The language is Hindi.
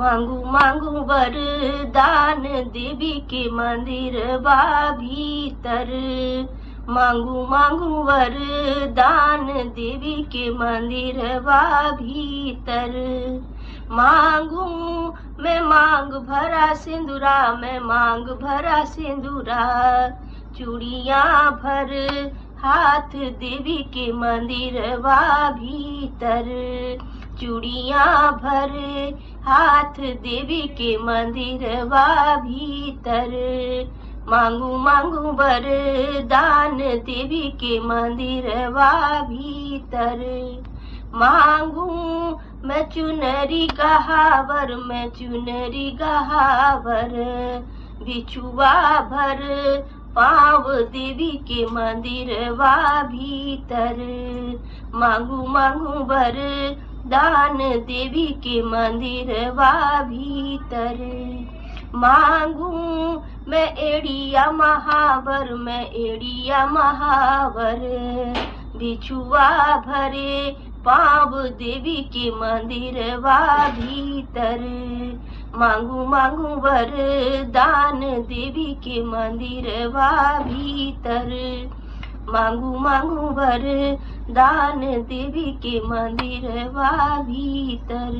मांगू मांगू वरदान, देवी के मंदिर बा भीतर। मांगू मांगू वरदान, देवी के मंदिर बा भीतर। मांगू, मैं मांग भरा सिंदूरा, मैं मांग भरा सिंदूरा। चूड़िया भर हाथ, देवी के मंदिर बा भीतर। चूड़िया भर, हाथ देवी के मंदिर बा भीतर। मांगू मांगू बर दान देवी के मंदिर बा भीतर। मांगू, मैं चुनरी गहावर, मैं चुनरी गहावर। बिछुआ भर, पाव देवी के मंदिर वा भीतर। मांगू मांगू बर दान देवी के मंदिर वा भीतर। मांगू मैं एड़िया महावर, मैं एड़िया महावर। बिछुआ भरे पाव देवी के मंदिर वा भीतर। मांगू मांगू वर दान देवी के मंदिर वा भीतर। मांगू मांगू वर दान देवी के मंदिर वा भीतर